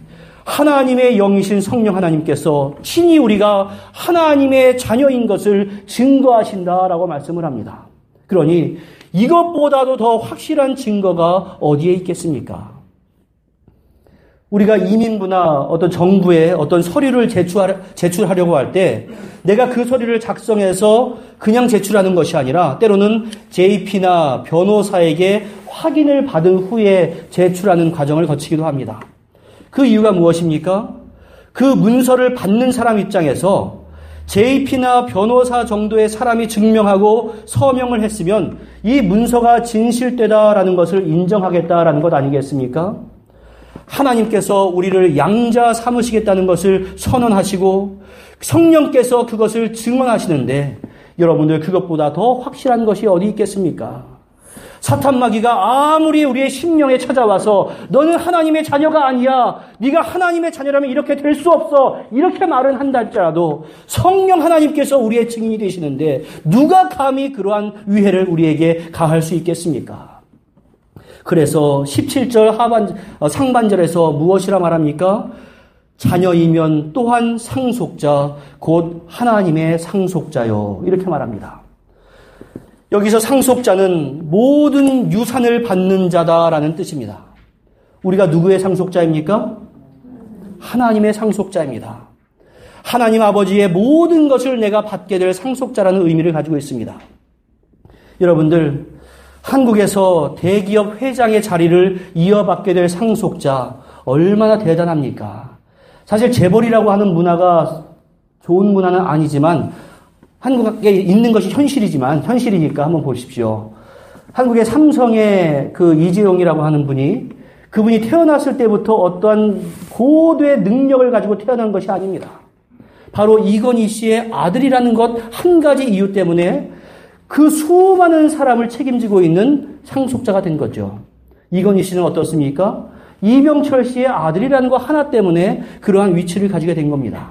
하나님의 영이신 성령 하나님께서 친히 우리가 하나님의 자녀인 것을 증거하신다라고 말씀을 합니다. 그러니 이것보다도 더 확실한 증거가 어디에 있겠습니까? 우리가 이민부나 어떤 정부에 어떤 서류를 제출하, 려고 할 때 내가 그 서류를 작성해서 그냥 제출하는 것이 아니라 때로는 JP나 변호사에게 확인을 받은 후에 제출하는 과정을 거치기도 합니다. 그 이유가 무엇입니까? 그 문서를 받는 사람 입장에서 JP나 변호사 정도의 사람이 증명하고 서명을 했으면 이 문서가 진실되다라는 것을 인정하겠다라는 것 아니겠습니까? 하나님께서 우리를 양자 삼으시겠다는 것을 선언하시고 성령께서 그것을 증언하시는데 여러분들 그것보다 더 확실한 것이 어디 있겠습니까? 사탄 마귀가 아무리 우리의 심령에 찾아와서 너는 하나님의 자녀가 아니야. 네가 하나님의 자녀라면 이렇게 될 수 없어. 이렇게 말은 한달지라도 성령 하나님께서 우리의 증인이 되시는데 누가 감히 그러한 위해를 우리에게 가할 수 있겠습니까? 그래서 17절 하반 어, 상반절에서 무엇이라 말합니까? 자녀이면 또한 상속자 곧 하나님의 상속자요. 이렇게 말합니다. 여기서 상속자는 모든 유산을 받는 자다라는 뜻입니다. 우리가 누구의 상속자입니까? 하나님의 상속자입니다. 하나님 아버지의 모든 것을 내가 받게 될 상속자라는 의미를 가지고 있습니다. 여러분들, 한국에서 대기업 회장의 자리를 이어받게 될 상속자, 얼마나 대단합니까? 사실 재벌이라고 하는 문화가 좋은 문화는 아니지만 한국에 있는 것이 현실이지만 현실이니까 한번 보십시오. 한국의 삼성의 그 이재용이라고 하는 분이 그분이 태어났을 때부터 어떠한 고도의 능력을 가지고 태어난 것이 아닙니다. 바로 이건희 씨의 아들이라는 것 한 가지 이유 때문에 그 수많은 사람을 책임지고 있는 상속자가 된 거죠. 이건희 씨는 어떻습니까? 이병철 씨의 아들이라는 것 하나 때문에 그러한 위치를 가지게 된 겁니다.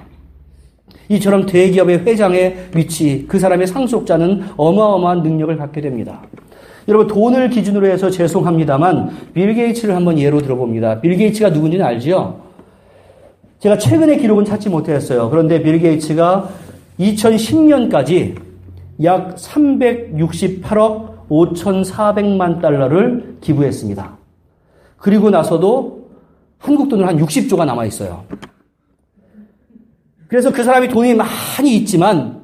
이처럼 대기업의 회장의 위치, 그 사람의 상속자는 어마어마한 능력을 갖게 됩니다. 여러분 돈을 기준으로 해서 죄송합니다만 빌 게이츠를 한번 예로 들어봅니다. 빌 게이츠가 누군지는 알지요? 제가 최근의 기록은 찾지 못했어요. 그런데 빌 게이츠가 2010년까지 약 368억 5,400만 달러를 기부했습니다. 그리고 나서도 한국 돈은 한 60조가 남아 있어요. 그래서 그 사람이 돈이 많이 있지만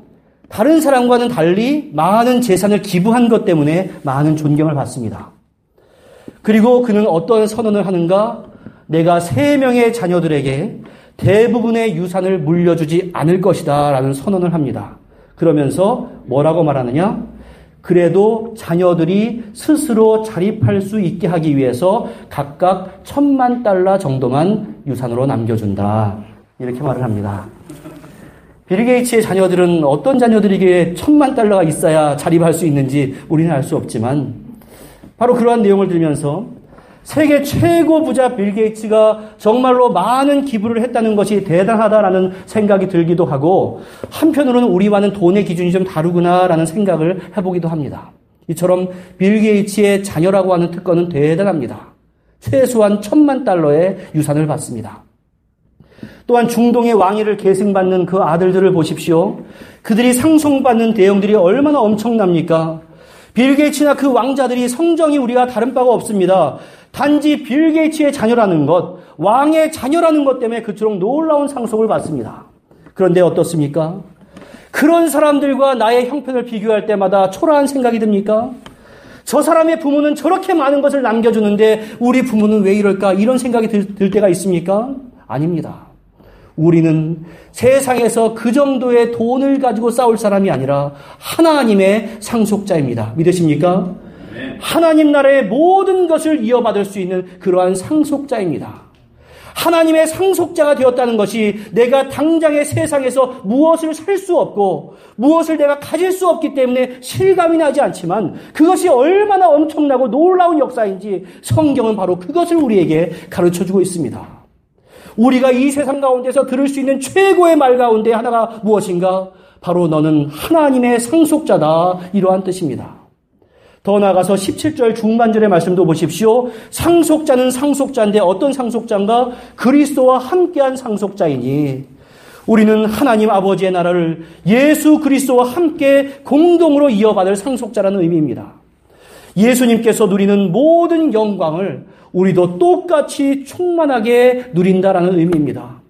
다른 사람과는 달리 많은 재산을 기부한 것 때문에 많은 존경을 받습니다. 그리고 그는 어떤 선언을 하는가? 내가 세 명의 자녀들에게 대부분의 유산을 물려주지 않을 것이다 라는 선언을 합니다. 그러면서 뭐라고 말하느냐? 그래도 자녀들이 스스로 자립할 수 있게 하기 위해서 각각 천만 달러 정도만 유산으로 남겨준다. 이렇게 말을 합니다. 빌 게이츠의 자녀들은 어떤 자녀들에게 천만 달러가 있어야 자립할 수 있는지 우리는 알 수 없지만 바로 그러한 내용을 들면서 세계 최고 부자 빌 게이츠가 정말로 많은 기부를 했다는 것이 대단하다라는 생각이 들기도 하고 한편으로는 우리와는 돈의 기준이 좀 다르구나라는 생각을 해보기도 합니다. 이처럼 빌 게이츠의 자녀라고 하는 특권은 대단합니다. 최소한 천만 달러의 유산을 받습니다. 또한 중동의 왕위를 계승받는 그 아들들을 보십시오. 그들이 상송받는 대형들이 얼마나 엄청납니까? 빌 게이츠나 그 왕자들이 성정이 우리가 다른 바가 없습니다. 단지 빌 게이츠의 자녀라는 것, 왕의 자녀라는 것 때문에 그처럼 놀라운 상속을 받습니다. 그런데 어떻습니까? 그런 사람들과 나의 형편을 비교할 때마다 초라한 생각이 듭니까? 저 사람의 부모는 저렇게 많은 것을 남겨주는데 우리 부모는 왜 이럴까? 이런 생각이 들, 들 때가 있습니까? 아닙니다. 우리는 세상에서 그 정도의 돈을 가지고 싸울 사람이 아니라 하나님의 상속자입니다. 믿으십니까? 하나님 나라의 모든 것을 이어받을 수 있는 그러한 상속자입니다. 하나님의 상속자가 되었다는 것이 내가 당장의 세상에서 무엇을 살 수 없고 무엇을 내가 가질 수 없기 때문에 실감이 나지 않지만 그것이 얼마나 엄청나고 놀라운 역사인지 성경은 바로 그것을 우리에게 가르쳐 주고 있습니다. 우리가 이 세상 가운데서 들을 수 있는 최고의 말 가운데 하나가 무엇인가? 바로 너는 하나님의 상속자다. 이러한 뜻입니다. 더 나아가서 17절 중반절의 말씀도 보십시오. 상속자는 상속자인데 어떤 상속자인가? 그리스도와 함께한 상속자이니 우리는 하나님 아버지의 나라를 예수 그리스도와 함께 공동으로 이어받을 상속자라는 의미입니다. 예수님께서 누리는 모든 영광을 우리도 똑같이 충만하게 누린다라는 의미입니다.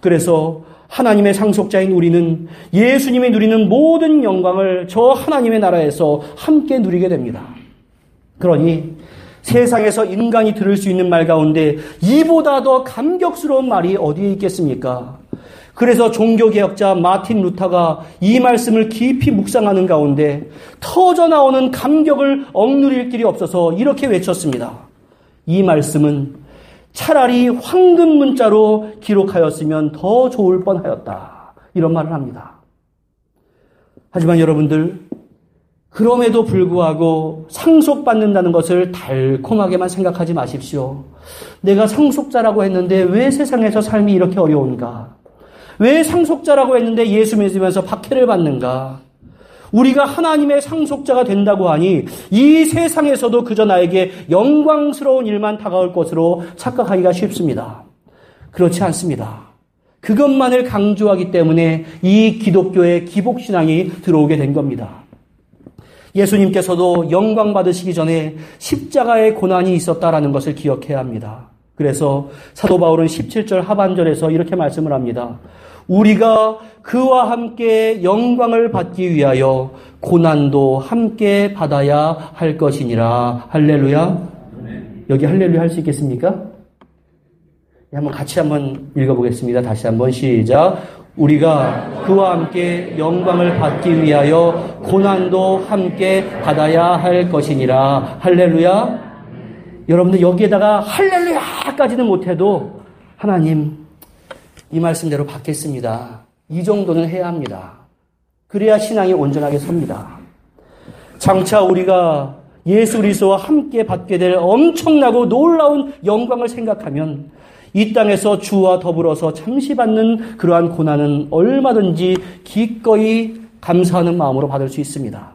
그래서 하나님의 상속자인 우리는 예수님이 누리는 모든 영광을 저 하나님의 나라에서 함께 누리게 됩니다. 그러니 세상에서 인간이 들을 수 있는 말 가운데 이보다 더 감격스러운 말이 어디에 있겠습니까? 그래서 종교개혁자 마틴 루터가 이 말씀을 깊이 묵상하는 가운데 터져 나오는 감격을 억누릴 길이 없어서 이렇게 외쳤습니다. 이 말씀은 차라리 황금 문자로 기록하였으면 더 좋을 뻔하였다. 이런 말을 합니다. 하지만 여러분들, 그럼에도 불구하고 상속받는다는 것을 달콤하게만 생각하지 마십시오. 내가 상속자라고 했는데 왜 세상에서 삶이 이렇게 어려운가? 왜 상속자라고 했는데 예수 믿으면서 박해를 받는가? 우리가 하나님의 상속자가 된다고 하니 이 세상에서도 그저 나에게 영광스러운 일만 다가올 것으로 착각하기가 쉽습니다. 그렇지 않습니다. 그것만을 강조하기 때문에 이 기독교의 기복신앙이 들어오게 된 겁니다. 예수님께서도 영광 받으시기 전에 십자가의 고난이 있었다라는 것을 기억해야 합니다. 그래서 사도 바울은 17절 하반절에서 이렇게 말씀을 합니다. 우리가 그와 함께 영광을 받기 위하여 고난도 함께 받아야 할 것이니라. 할렐루야. 여기 할렐루야 할 수 있겠습니까? 한번 같이 한번 읽어보겠습니다. 다시 한번 시작. 우리가 그와 함께 영광을 받기 위하여 고난도 함께 받아야 할 것이니라. 할렐루야. 여러분들 여기에다가 할렐루야까지는 못해도 하나님 이 말씀대로 받겠습니다. 이 정도는 해야 합니다. 그래야 신앙이 온전하게 섭니다. 장차 우리가 예수 그리스도와 함께 받게 될 엄청나고 놀라운 영광을 생각하면 이 땅에서 주와 더불어서 잠시 받는 그러한 고난은 얼마든지 기꺼이 감사하는 마음으로 받을 수 있습니다.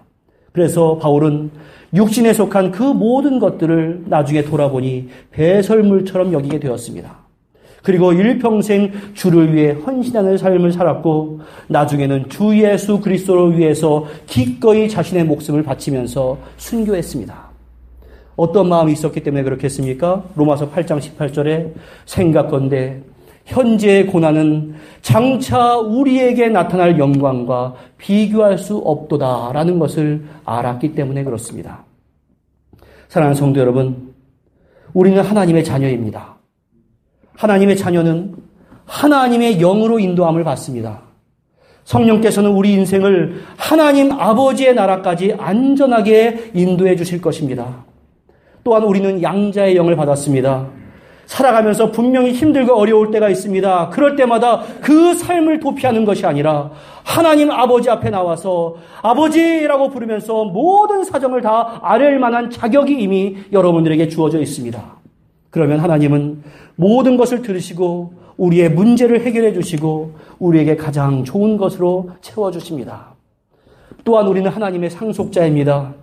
그래서 바울은 육신에 속한 그 모든 것들을 나중에 돌아보니 배설물처럼 여기게 되었습니다. 그리고 일평생 주를 위해 헌신하는 삶을 살았고 나중에는 주 예수 그리스도를 위해서 기꺼이 자신의 목숨을 바치면서 순교했습니다. 어떤 마음이 있었기 때문에 그렇겠습니까? 로마서 8장 18절에 생각건대 현재의 고난은 장차 우리에게 나타날 영광과 비교할 수 없도다라는 것을 알았기 때문에 그렇습니다. 사랑하는 성도 여러분, 우리는 하나님의 자녀입니다. 하나님의 자녀는 하나님의 영으로 인도함을 받습니다. 성령께서는 우리 인생을 하나님 아버지의 나라까지 안전하게 인도해 주실 것입니다. 또한 우리는 양자의 영을 받았습니다. 살아가면서 분명히 힘들고 어려울 때가 있습니다. 그럴 때마다 그 삶을 도피하는 것이 아니라 하나님 아버지 앞에 나와서 아버지라고 부르면서 모든 사정을 다 아뢰을 만한 자격이 이미 여러분들에게 주어져 있습니다. 그러면 하나님은 모든 것을 들으시고 우리의 문제를 해결해 주시고 우리에게 가장 좋은 것으로 채워 주십니다. 또한 우리는 하나님의 상속자입니다.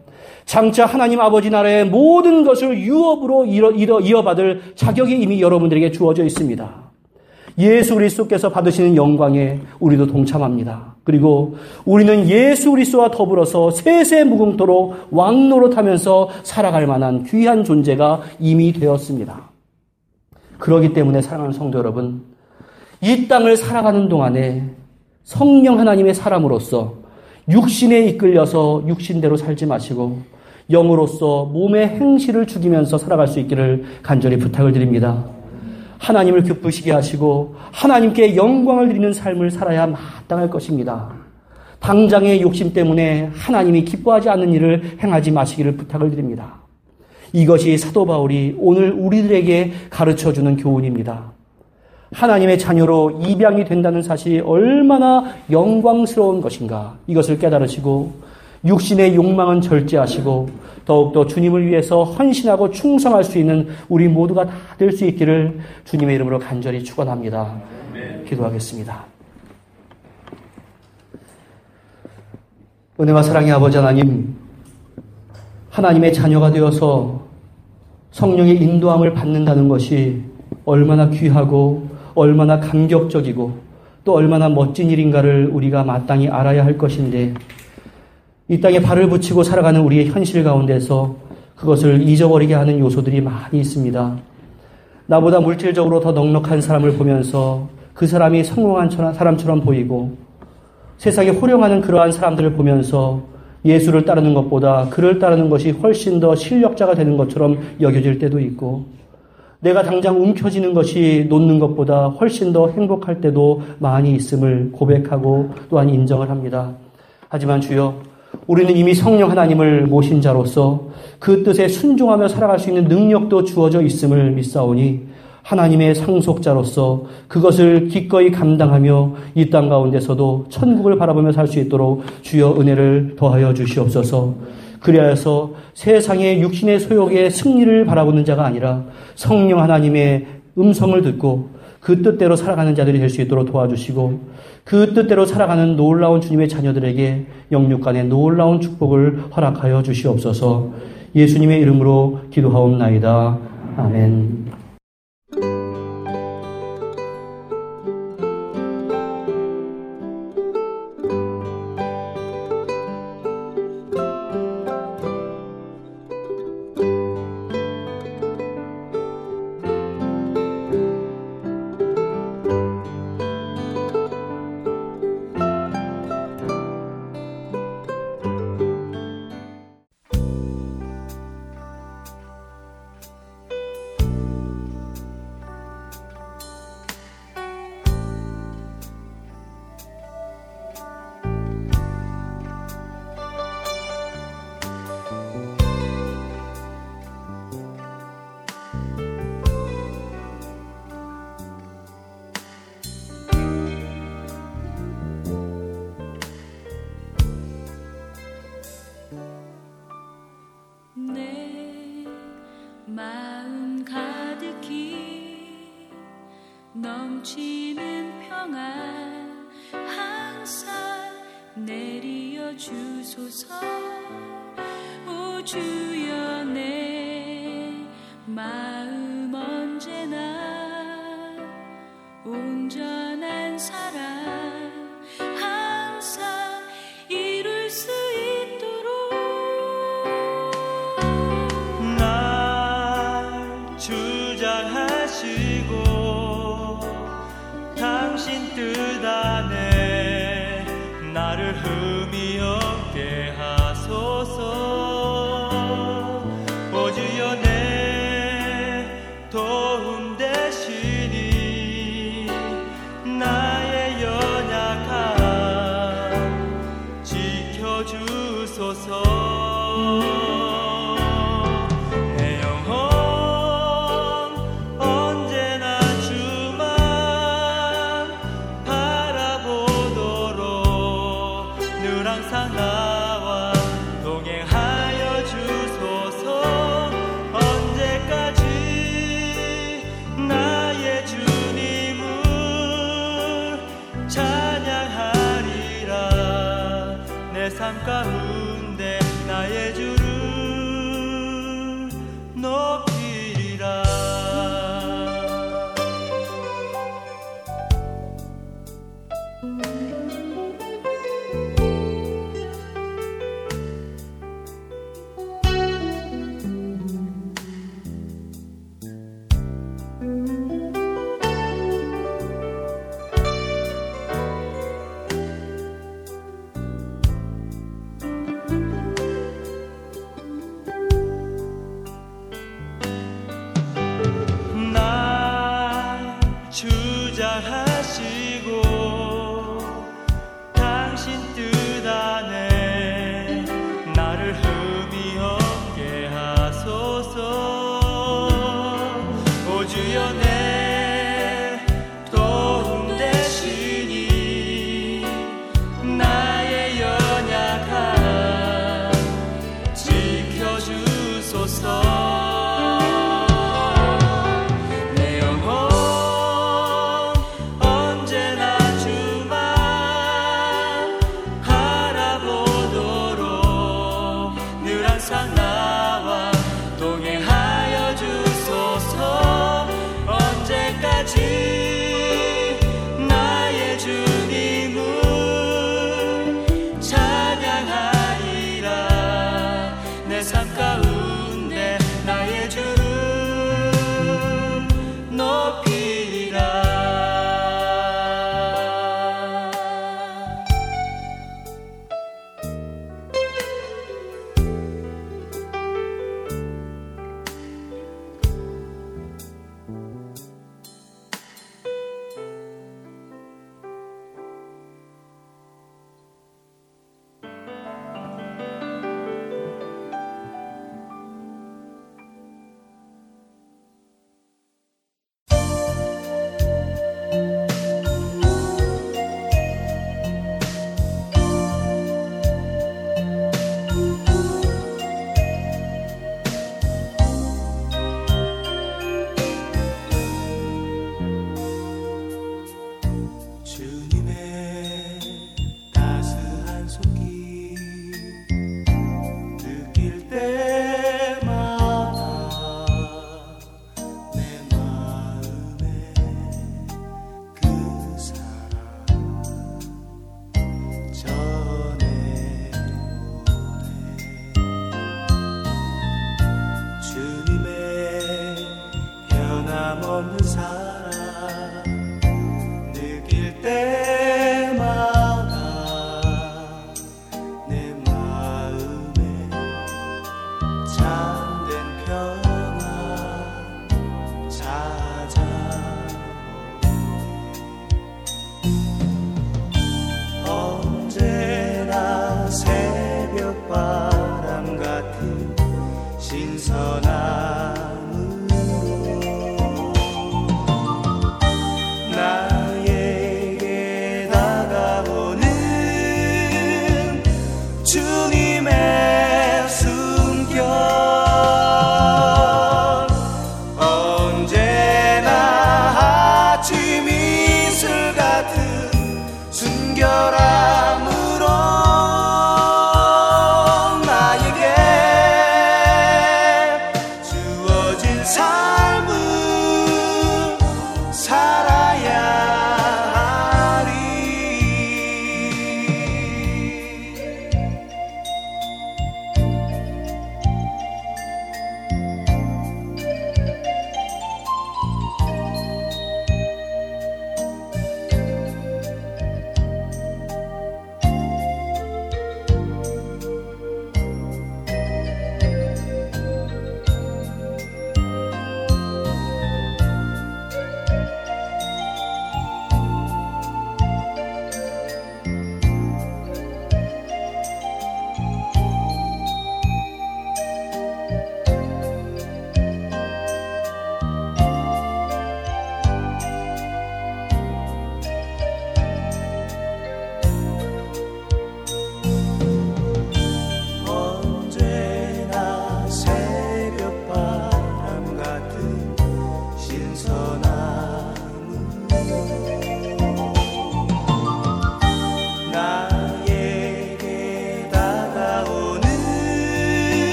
장차 하나님 아버지 나라의 모든 것을 유업으로 이어받을 자격이 이미 여러분들에게 주어져 있습니다. 예수 그리스도께서 받으시는 영광에 우리도 동참합니다. 그리고 우리는 예수 그리스도와 더불어서 세세 무궁토로 왕노릇하면서 살아갈 만한 귀한 존재가 이미 되었습니다. 그러기 때문에 사랑하는 성도 여러분, 이 땅을 살아가는 동안에 성령 하나님의 사람으로서 육신에 이끌려서 육신대로 살지 마시고 영으로서 몸의 행실을 죽이면서 살아갈 수 있기를 간절히 부탁을 드립니다. 하나님을 기쁘시게 하시고 하나님께 영광을 드리는 삶을 살아야 마땅할 것입니다. 당장의 욕심 때문에 하나님이 기뻐하지 않는 일을 행하지 마시기를 부탁을 드립니다. 이것이 사도 바울이 오늘 우리들에게 가르쳐 주는 교훈입니다. 하나님의 자녀로 입양이 된다는 사실이 얼마나 영광스러운 것인가 이것을 깨달으시고 육신의 욕망은 절제하시고 더욱더 주님을 위해서 헌신하고 충성할 수 있는 우리 모두가 다 될 수 있기를 주님의 이름으로 간절히 축원합니다. 기도하겠습니다. 은혜와 사랑의 아버지 하나님 하나님의 자녀가 되어서 성령의 인도함을 받는다는 것이 얼마나 귀하고 얼마나 감격적이고 또 얼마나 멋진 일인가를 우리가 마땅히 알아야 할 것인데 이 땅에 발을 붙이고 살아가는 우리의 현실 가운데서 그것을 잊어버리게 하는 요소들이 많이 있습니다. 나보다 물질적으로 더 넉넉한 사람을 보면서 그 사람이 성공한 사람처럼 보이고 세상에 호령하는 그러한 사람들을 보면서 예수를 따르는 것보다 그를 따르는 것이 훨씬 더 실력자가 되는 것처럼 여겨질 때도 있고 내가 당장 움켜쥐는 것이 놓는 것보다 훨씬 더 행복할 때도 많이 있음을 고백하고 또한 인정을 합니다. 하지만 주여, 우리는 이미 성령 하나님을 모신 자로서 그 뜻에 순종하며 살아갈 수 있는 능력도 주어져 있음을 믿사오니 하나님의 상속자로서 그것을 기꺼이 감당하며 이 땅 가운데서도 천국을 바라보며 살 수 있도록 주여 은혜를 더하여 주시옵소서. 그리하여서 세상의 육신의 소욕의 승리를 바라보는 자가 아니라 성령 하나님의 음성을 듣고 그 뜻대로 살아가는 자들이 될 수 있도록 도와주시고 그 뜻대로 살아가는 놀라운 주님의 자녀들에게 영육간의 놀라운 축복을 허락하여 주시옵소서 예수님의 이름으로 기도하옵나이다. 아멘.